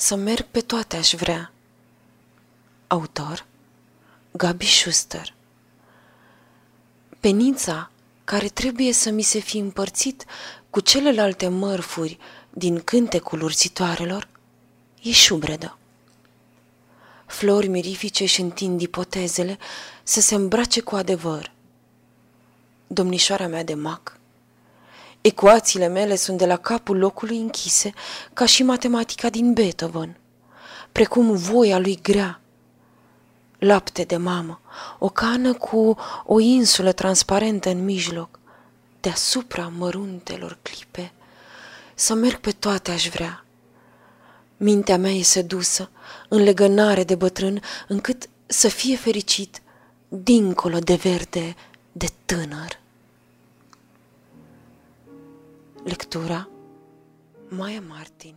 Să merg pe toate aș vrea. Autor Gabi Schuster Penița care trebuie să mi se fi împărțit cu celelalte mărfuri din cântecul ursitoarelor e șubredă. Flori mirifice și întind ipotezele să se îmbrace cu adevăr. Domnișoara mea de mac Ecuațiile mele sunt de la capul locului închise, ca și matematica din Beethoven, precum voia lui grea. Lapte de mamă, o cană cu o insulă transparentă în mijloc, deasupra măruntelor clipe, să merg pe toate aș vrea. Mintea mea e sedusă, în legănare de bătrân, încât să fie fericit, dincolo de verde, de tânăr. Lectura Maya Martin